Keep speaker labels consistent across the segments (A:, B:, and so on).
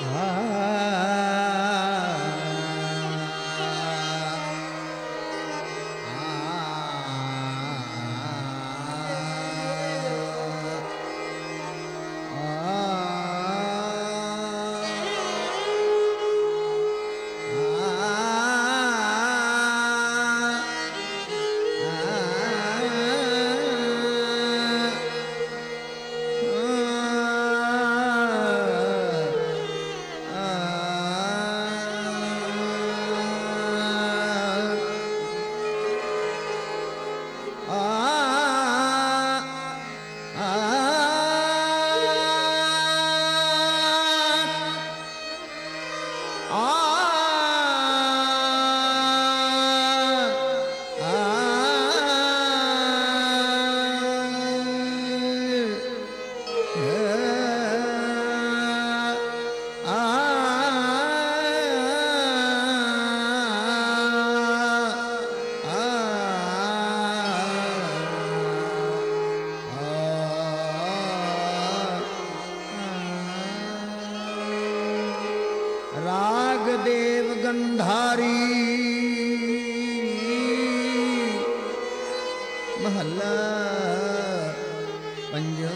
A: Ah. पंजवामृता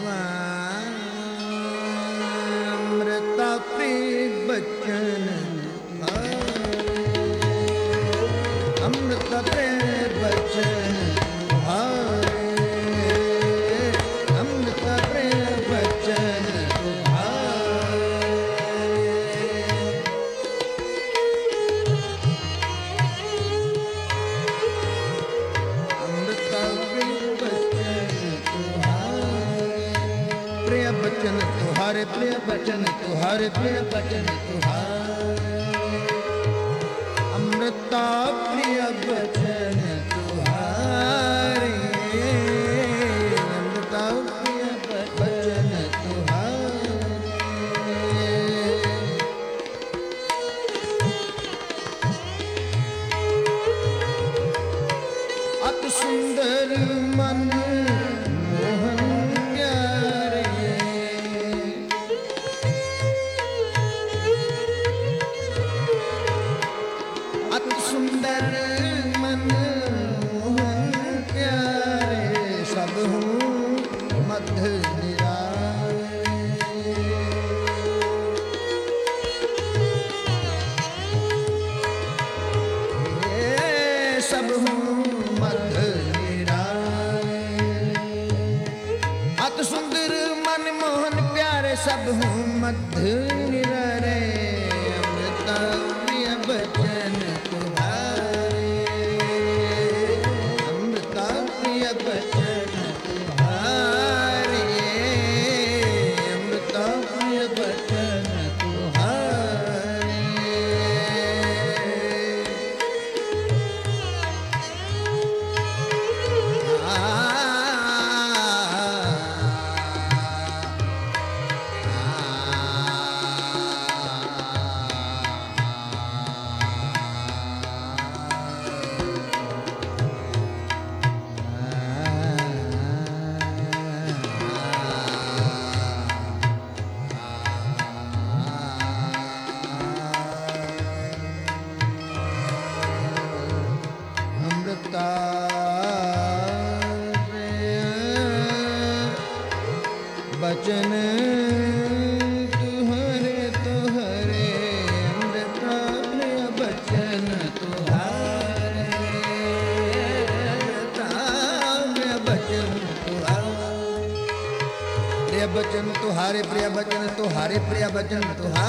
A: प्रेम बच्चन अमृत प्रेम बचन तुहारे प्रिय बचन तुहार प्रिय बचन तुहार। अमृता प्रिय बचन तुहारे। अमृता प्रिय बचन तुहारे। अति सुंदर मन सब हूँ मध्य बचन तुहरे तुहरे अमृतान बचन तुहारे अमृतान बचन तुहारे। प्रिय बचन तुहारे, प्रिय बचन तुहारे, प्रिय बचन तुहारे।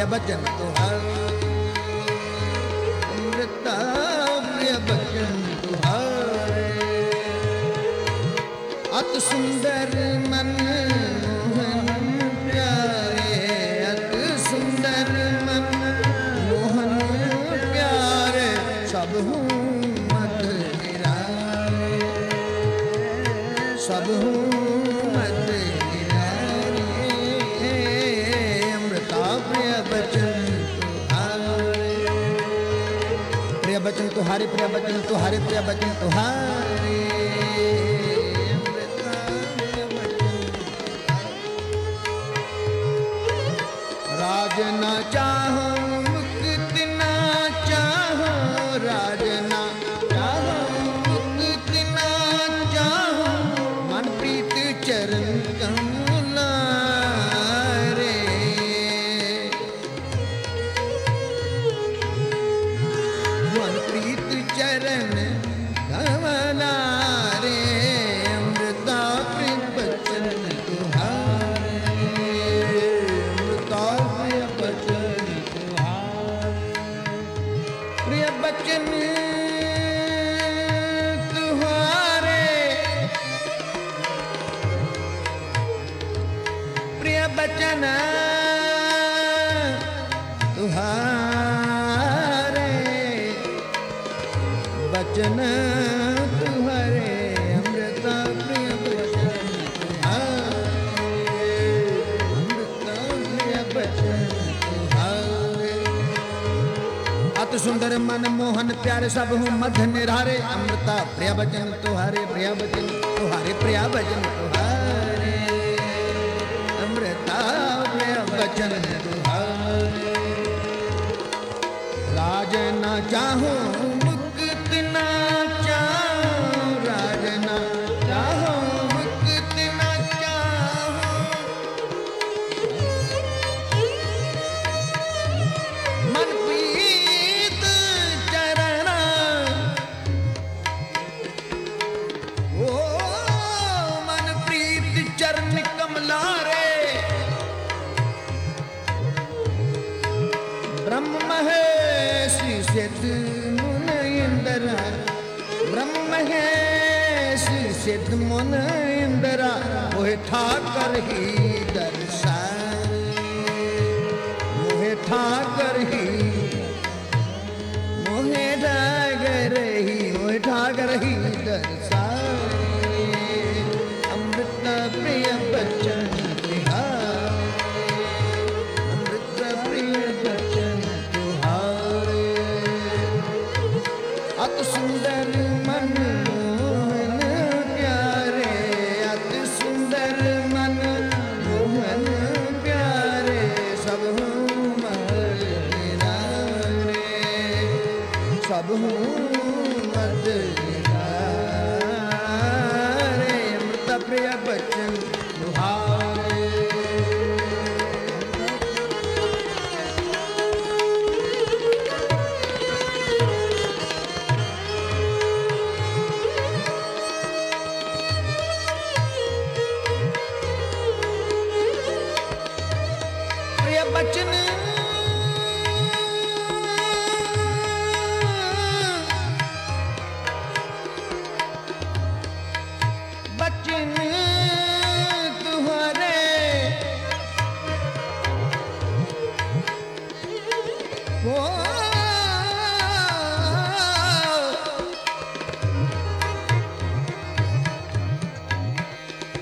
A: Ma priya bhajan tuhar amrita priya bhajan tuhare अत सुंदर मन मोहन प्यारे अत सुंदर मन मोहन प्यारे सब हूँ मत निरारे तुम्हारे प्रिय बचन तुम्हारे प्रिय बचन तुम्हारे राजना चाहो Hakkımız अति सुंदर मन मोहन प्यारे, सब हूँ मध निरारे अमृता, प्रिया भजन तुहारे, प्रिया भजन तुहारे, प्रिया भजन तुहारे। अमृता, प्रिया भजन तुहारे। राज न चाहो 对对对。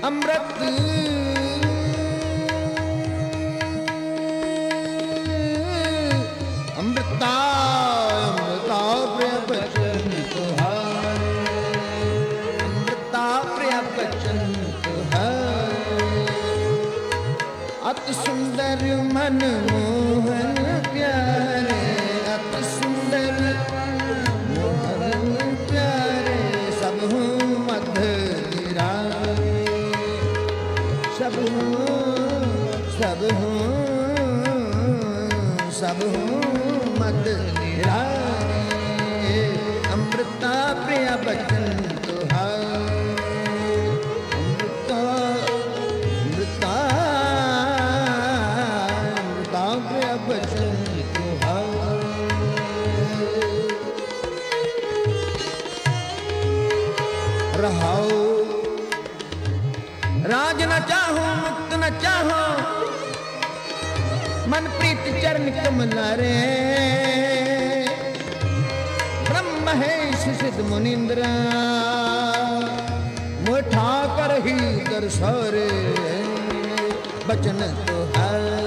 A: अमृत अमृता अमृता प्रिय बचन तुहारे अमृता प्रिय बचन तुहारे अति सुंदर मन सब हूँ सब हूँ मत निरारे अमृता प्रिय बचन अमृता प्रिय बचन रहाओ। राज न चाहो, मुक्त न चाहो मन प्रीत चरण कमला रे। ब्रह्म महेश सिद्ध मुनिंद्र। मुठा कर ही कर दर्शरे बचन तो दीन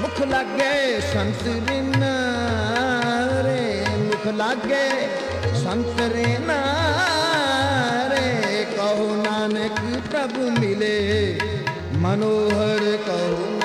A: मुख लागे संत रिन रे, मुख लागे संत रिन रे, कहो नानक प्रभु मिले, मनोहर कहू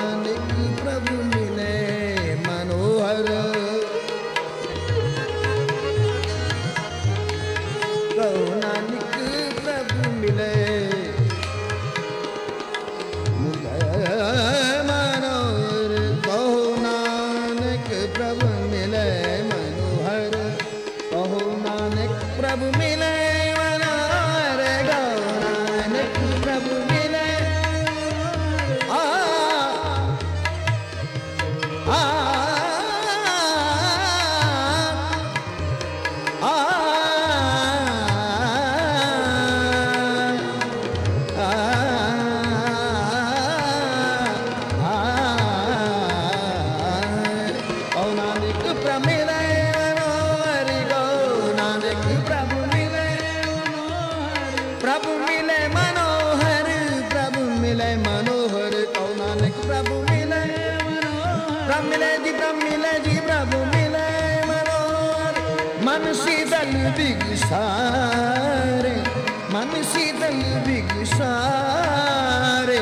A: शीतल विगसारे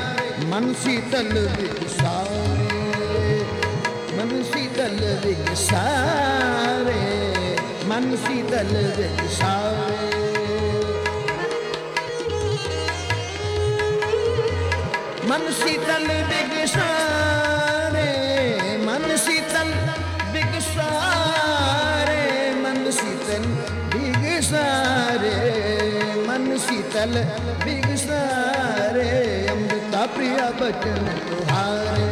A: मन शीतल विगसारे मन शीतल विगसारे मन शीतल विगसारे मन शीतल विगसारे चल बिगसारे अमृता प्रिया बचन तुहारे